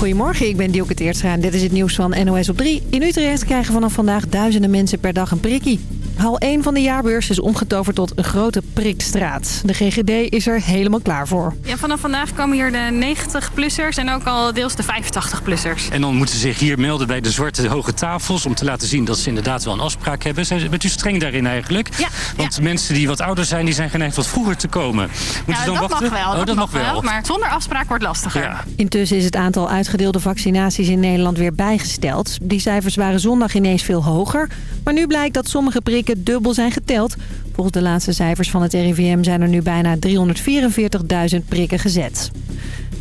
Goedemorgen, ik ben Dielke Teertstra en dit is het nieuws van NOS op 3. In Utrecht krijgen vanaf vandaag duizenden mensen per dag een prikkie. Hal 1 van de jaarbeurs is omgetoverd tot een grote prikstraat. De GGD is er helemaal klaar voor. Ja, vanaf vandaag komen hier de 90-plussers en ook al deels de 85-plussers. En dan moeten ze zich hier melden bij de zwarte hoge tafels... om te laten zien dat ze inderdaad wel een afspraak hebben. Zijn, bent u streng daarin eigenlijk? Ja. Want mensen die wat ouder zijn, die zijn geneigd wat vroeger te komen. Moeten Ja, ze dan dat wachten? mag wel. Oh, dat, mag wel. Maar zonder afspraak wordt lastiger. Ja. Intussen is het aantal uitgedeelde vaccinaties in Nederland weer bijgesteld. Die cijfers waren zondag ineens veel hoger. Maar nu blijkt dat sommige prikken dubbel zijn geteld. Volgens de laatste cijfers van het RIVM zijn er nu bijna 344.000 prikken gezet.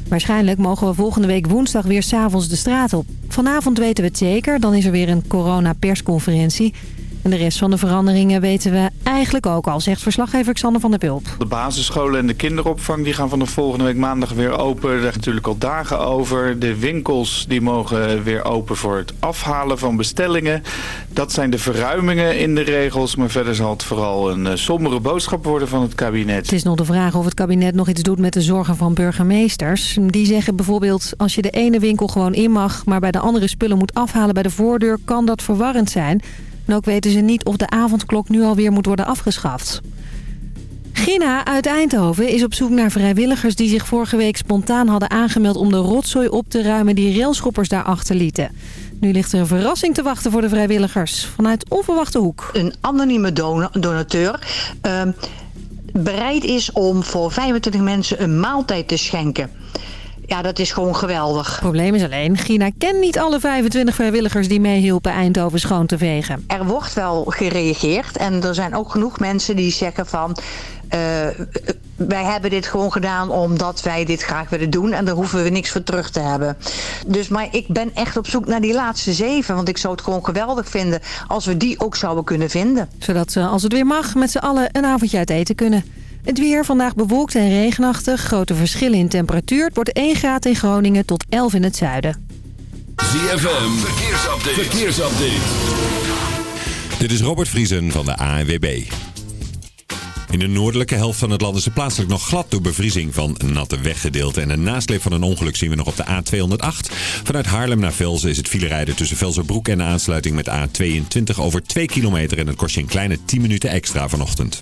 Waarschijnlijk mogen we volgende week woensdag weer s'avonds de straat op. Vanavond weten we het zeker, dan is er weer een corona-persconferentie. En de rest van de veranderingen weten we eigenlijk ook al, zegt verslaggever Xander van der Pulp. De basisscholen en de kinderopvang die gaan vanaf volgende week maandag weer open. Daar is natuurlijk al dagen over. De winkels die mogen weer open voor het afhalen van bestellingen. Dat zijn de verruimingen in de regels. Maar verder zal het vooral een eh, sombere boodschap worden van het kabinet. Het is nog de vraag of het kabinet nog iets doet met de zorgen van burgemeesters. Die zeggen bijvoorbeeld, als je de ene winkel gewoon in mag... maar bij de andere spullen moet afhalen bij de voordeur... kan dat verwarrend zijn. En ook weten ze niet of de avondklok nu alweer moet worden afgeschaft. Gina uit Eindhoven is op zoek naar vrijwilligers die zich vorige week spontaan hadden aangemeld om de rotzooi op te ruimen die railschoppers daar achterlieten. Nu ligt er een verrassing te wachten voor de vrijwilligers vanuit onverwachte hoek. een anonieme donateur ehm, bereid is om voor 25 mensen een maaltijd te schenken. Ja, dat is gewoon geweldig. Probleem is alleen, Gina kent niet alle 25 vrijwilligers die meehielpen Eindhoven schoon te vegen. Er wordt wel gereageerd en er zijn ook genoeg mensen die zeggen van... eh, wij hebben dit gewoon gedaan omdat wij dit graag willen doen en daar hoeven we niks voor terug te hebben. Dus, maar ik ben echt op zoek naar die laatste zeven, want ik zou het gewoon geweldig vinden als we die ook zouden kunnen vinden. Zodat ze, als het weer mag, met z'n allen een avondje uit eten kunnen. Het weer vandaag bewolkt en regenachtig. Grote verschillen in temperatuur. Het wordt 1 graad in Groningen tot 11 in het zuiden. ZFM, verkeersupdate. verkeersupdate. Dit is Robert Vriesen van de ANWB. In de noordelijke helft van het land is het plaatselijk nog glad door bevriezing van natte weggedeelten. En een nasleep van een ongeluk zien we nog op de A208. Vanuit Haarlem naar Velzen is het filerijden tussen Velzerbroek en de aansluiting met A22 over 2 kilometer. En het kost je een kleine 10 minuten extra vanochtend.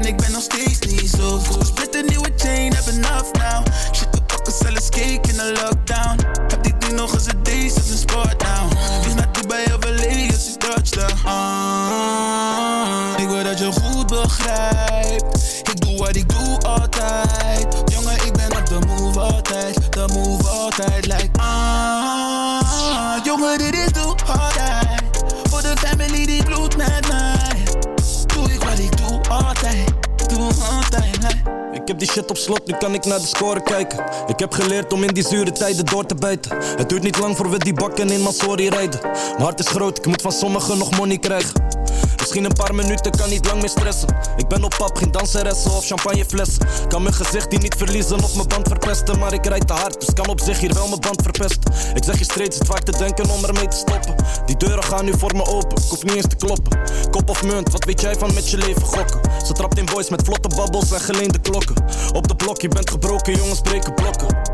ben, ik ben nog steeds niet zo goed. Split een nieuwe chain, heb enough now. Shit, we pakken zelfs cake in de lockdown. Heb die ding nog eens een deze als een sport now. Vlieg naar Dubai of LA als ik touchdown. Ah, ik wil dat je goed begrijpt. Ik doe wat ik doe altijd. Jongen, ik ben op de move altijd. De move altijd, like ah. Altijd, like. Ik heb die shit op slot, nu kan ik naar de score kijken. Ik heb geleerd om in die zure tijden door te bijten. Het duurt niet lang voor we die bakken in Masori rijden. Mijn hart is groot, ik moet van sommigen nog money krijgen. Misschien een paar minuten, kan niet lang meer stressen. Ik ben op pap, geen danseressen of champagneflessen. Kan mijn gezicht die niet verliezen of mijn band verpesten. Maar ik rijd te hard, dus kan op zich hier wel mijn band verpesten. Ik zeg je straight, zit vaak te denken om ermee te stoppen. Die deuren gaan nu voor me open, ik hoef niet eens te kloppen. Kop of munt, wat weet jij van met je leven gokken? Ze trapt in boys met vlotte babbels en geleende klokken. Op de blok, je bent gebroken, jongens breken blokken.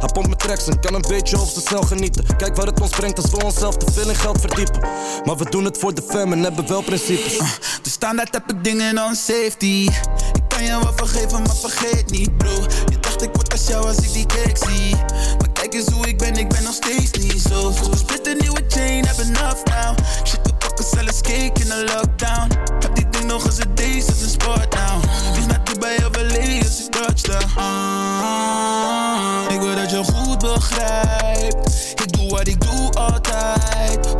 Hij pompt met tracks en kan een beetje op ze snel genieten. Kijk waar het ons brengt als we onszelf te veel in geld verdiepen. Maar we doen het voor de fam en hebben wel principes. Uh, de standaard heb ik dingen on safety. Ik kan je wel vergeven, maar vergeet niet, bro. Je dacht ik word als jou als ik die cake zie. Maar kijk eens hoe ik ben, ik ben nog steeds niet zo goed. Split een nieuwe chain, heb enough now. Shit, we pakken zelfs cake in de lockdown. Nog eens een deze, is een sport now. Vlieg naar Dubai of LA als ik touchdown. Ah, ik wil dat je goed begrijpt. Ik doe wat ik doe altijd.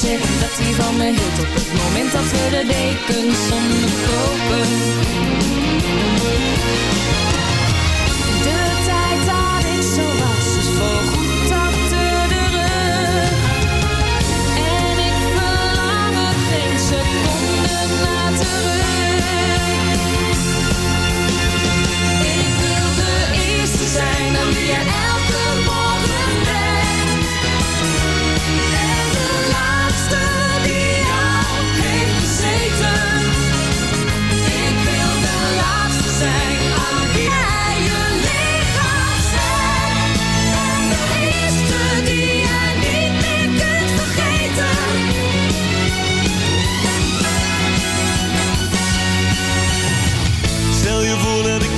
dat hij van me hield Op het moment dat we de dekens onderkopen De tijd dat ik zo was is voorgoed achter de rug. En ik verlang er geen seconde naar terug. Ik wil de eerste zijn aan wie je elke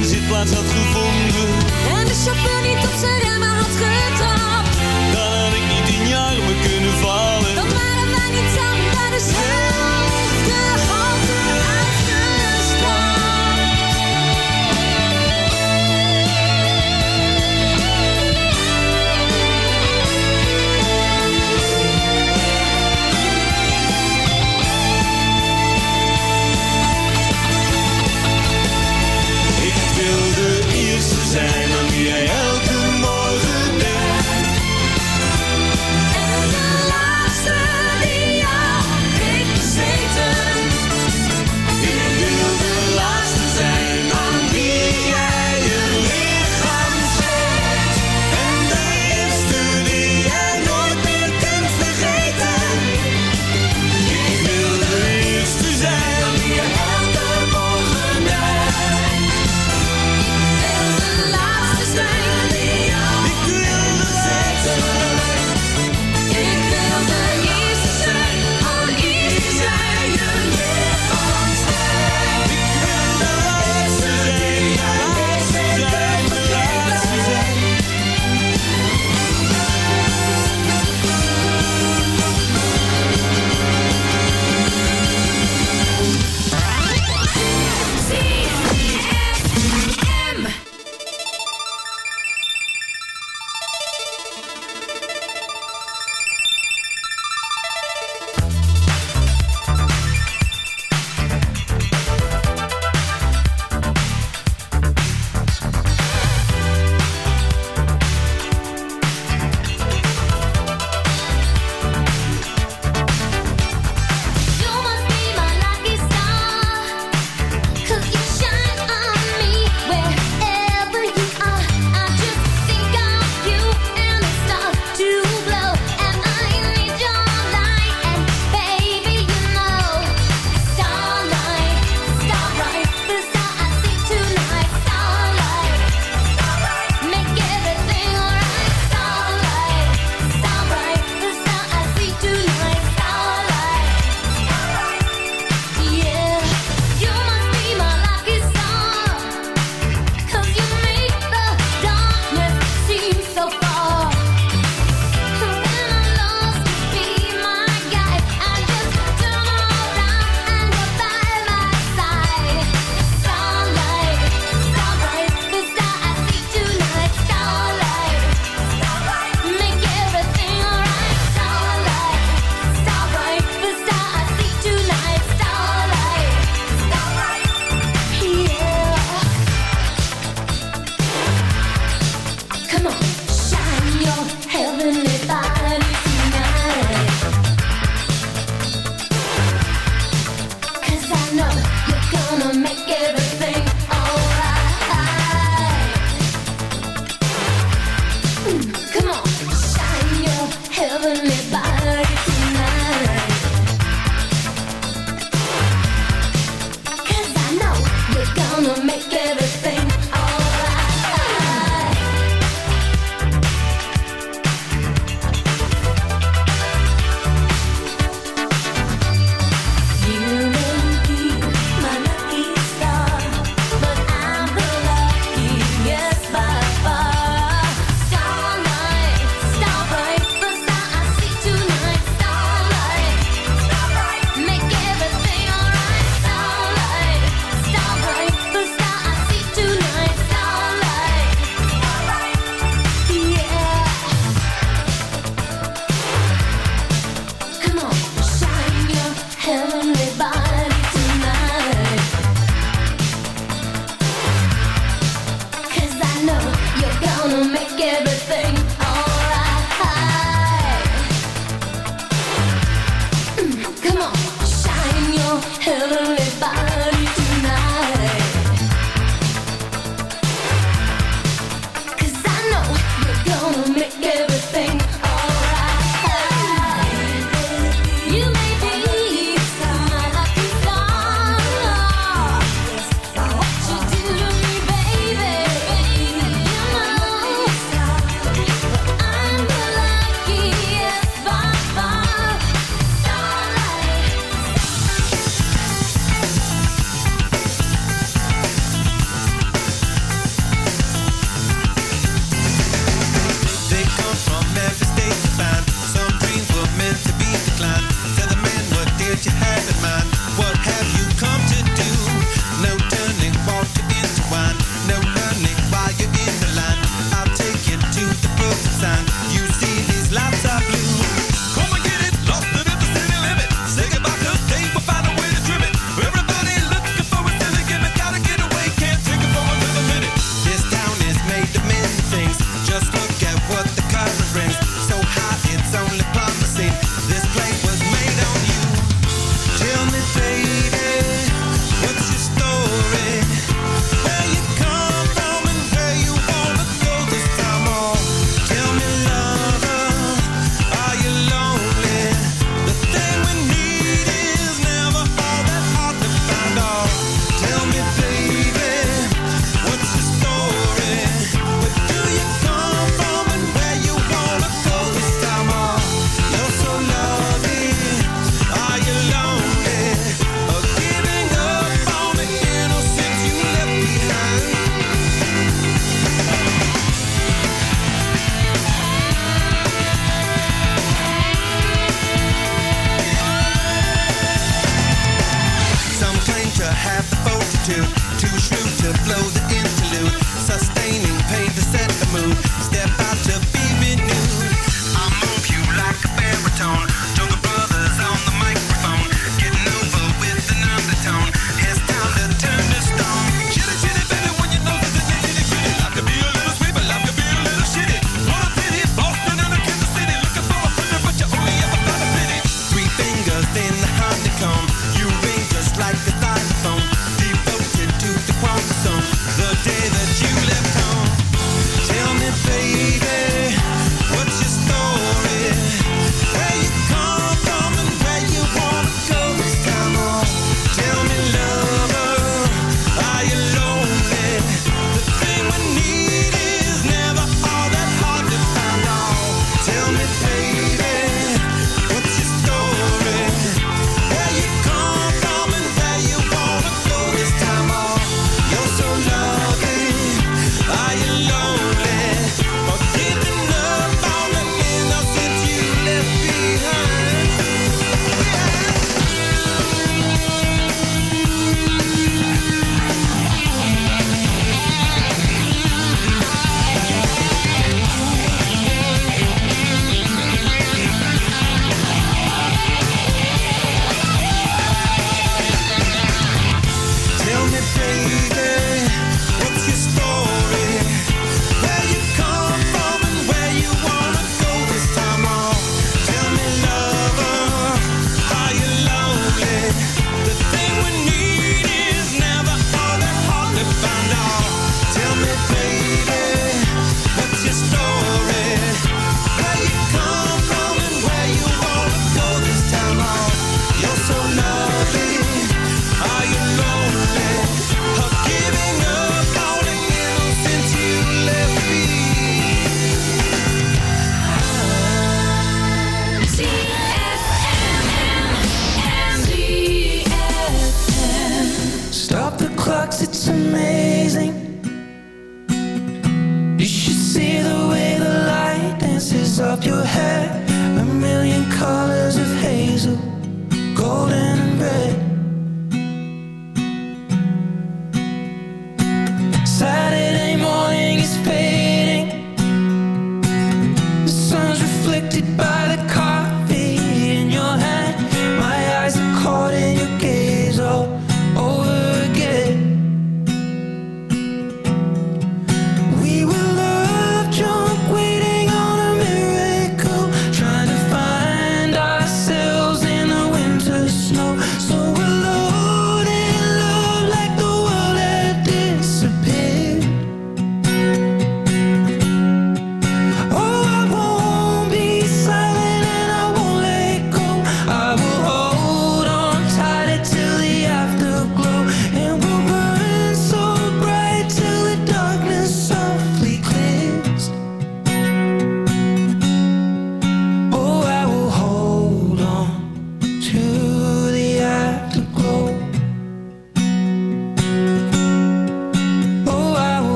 een zitplaats had gevonden. En de chauffeur niet op zijn remmen had getrapt.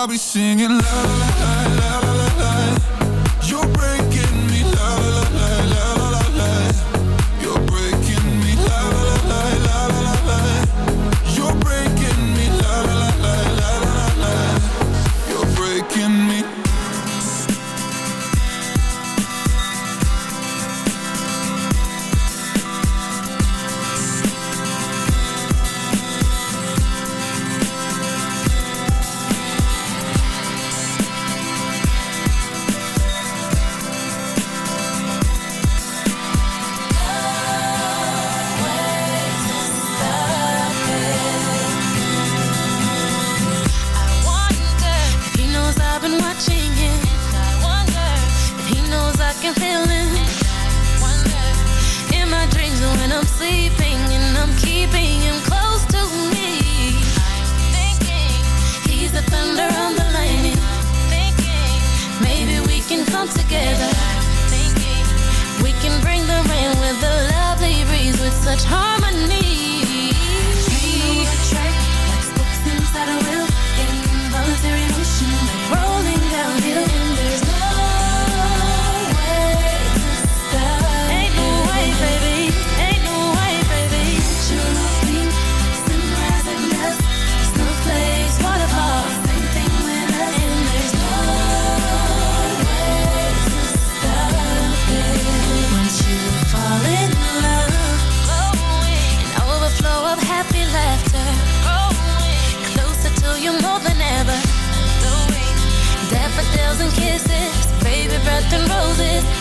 I'll be singing la la la la la la together. We can bring the rain with the lovely breeze with such harmony. You attract like spokes inside a wheel. and roses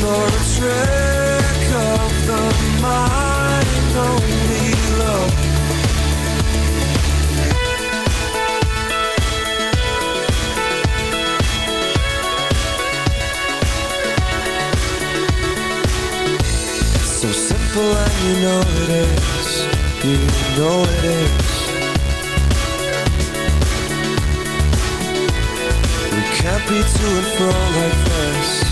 nor a trick of the mind, only love. So simple and you know it is, you know it is. can't be to and fro like this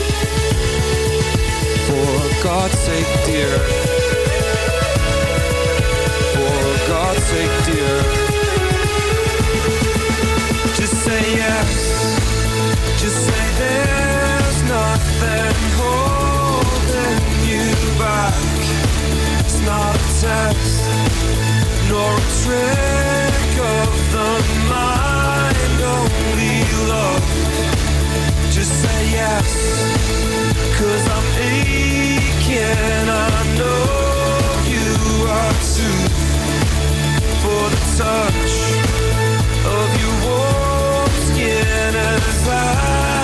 For God's sake, dear. For God's sake, dear. Just say yes. Just say there's nothing holding you back. It's not a test Nor a trick of the mind. Only love. Just say yes. Cause I'm again I know you are too For the touch of your warm skin as I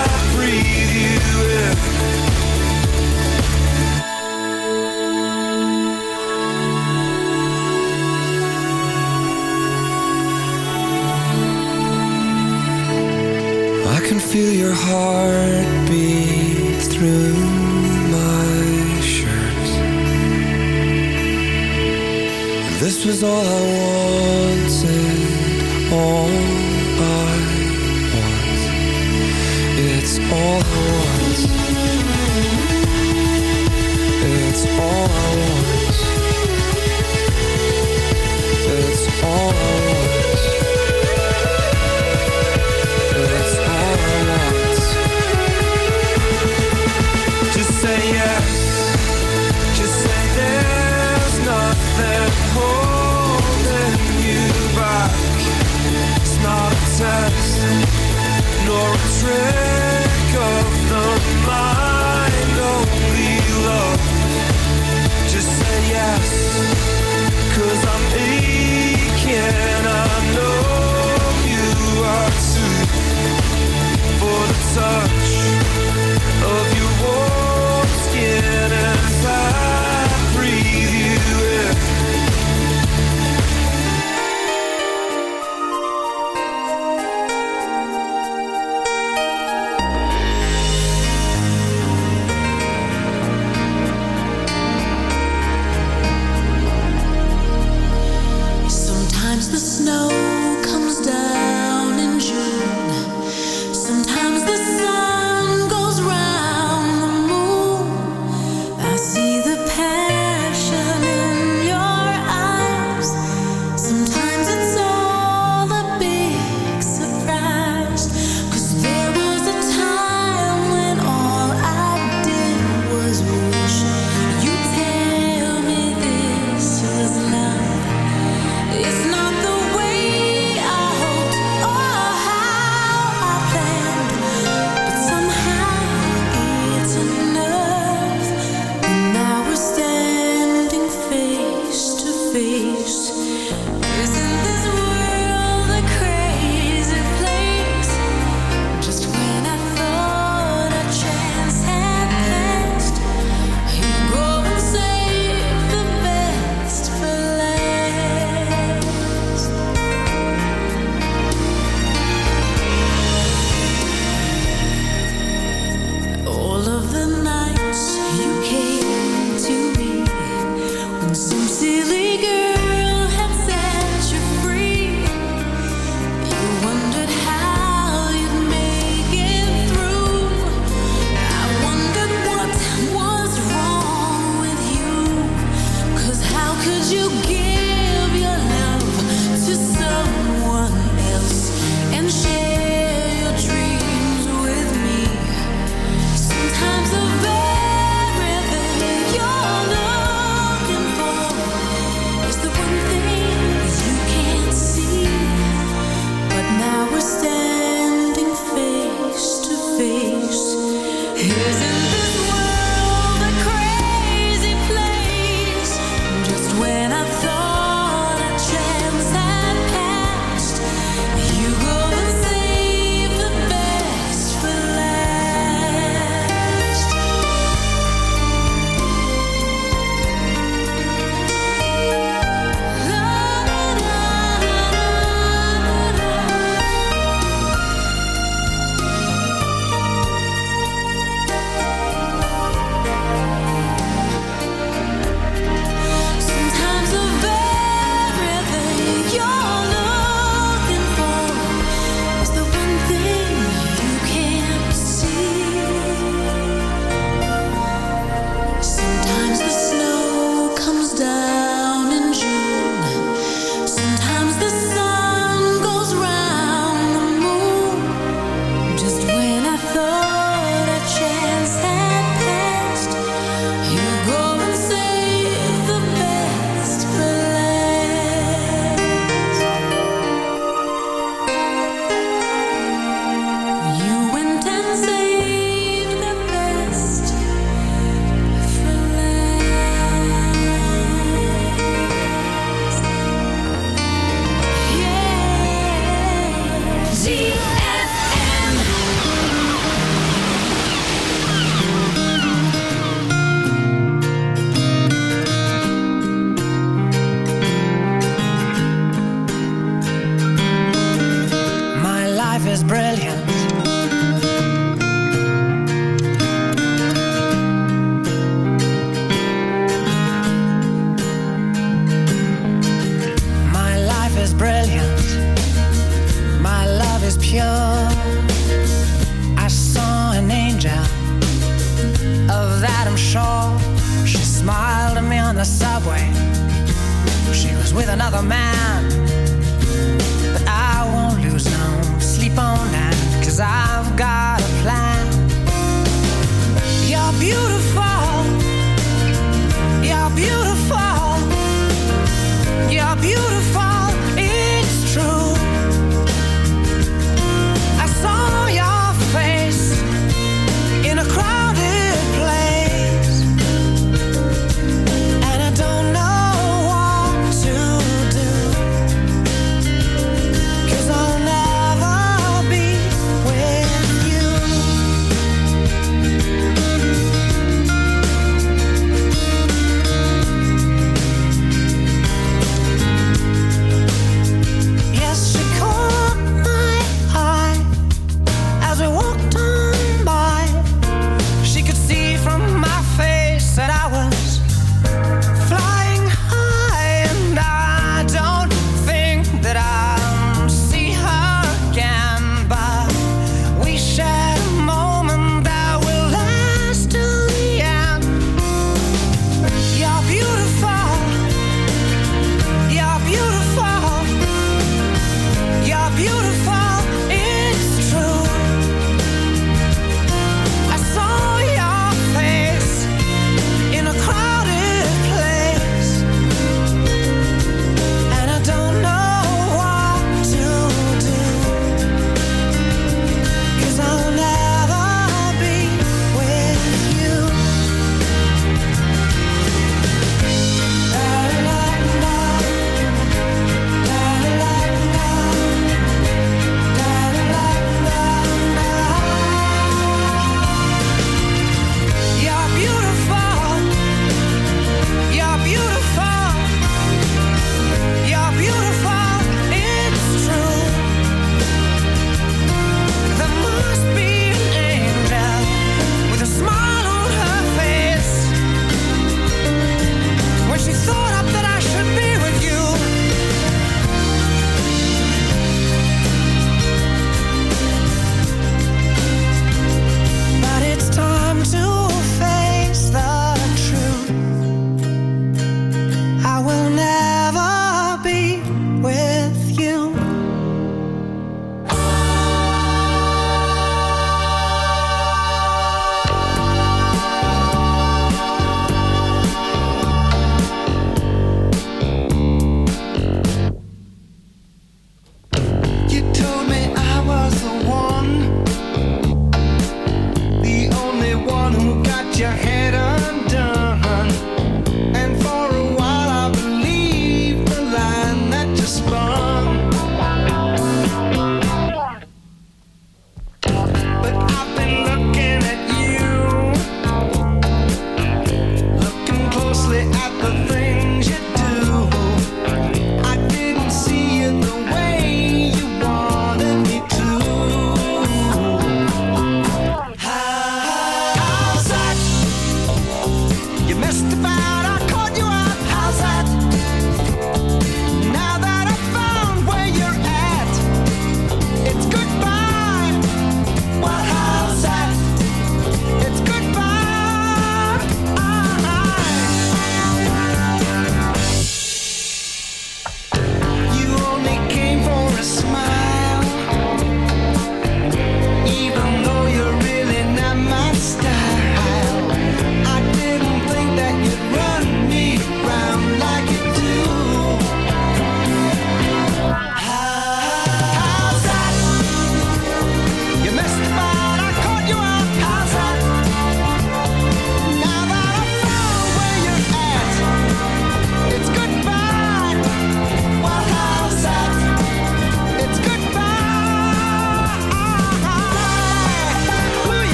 beautiful.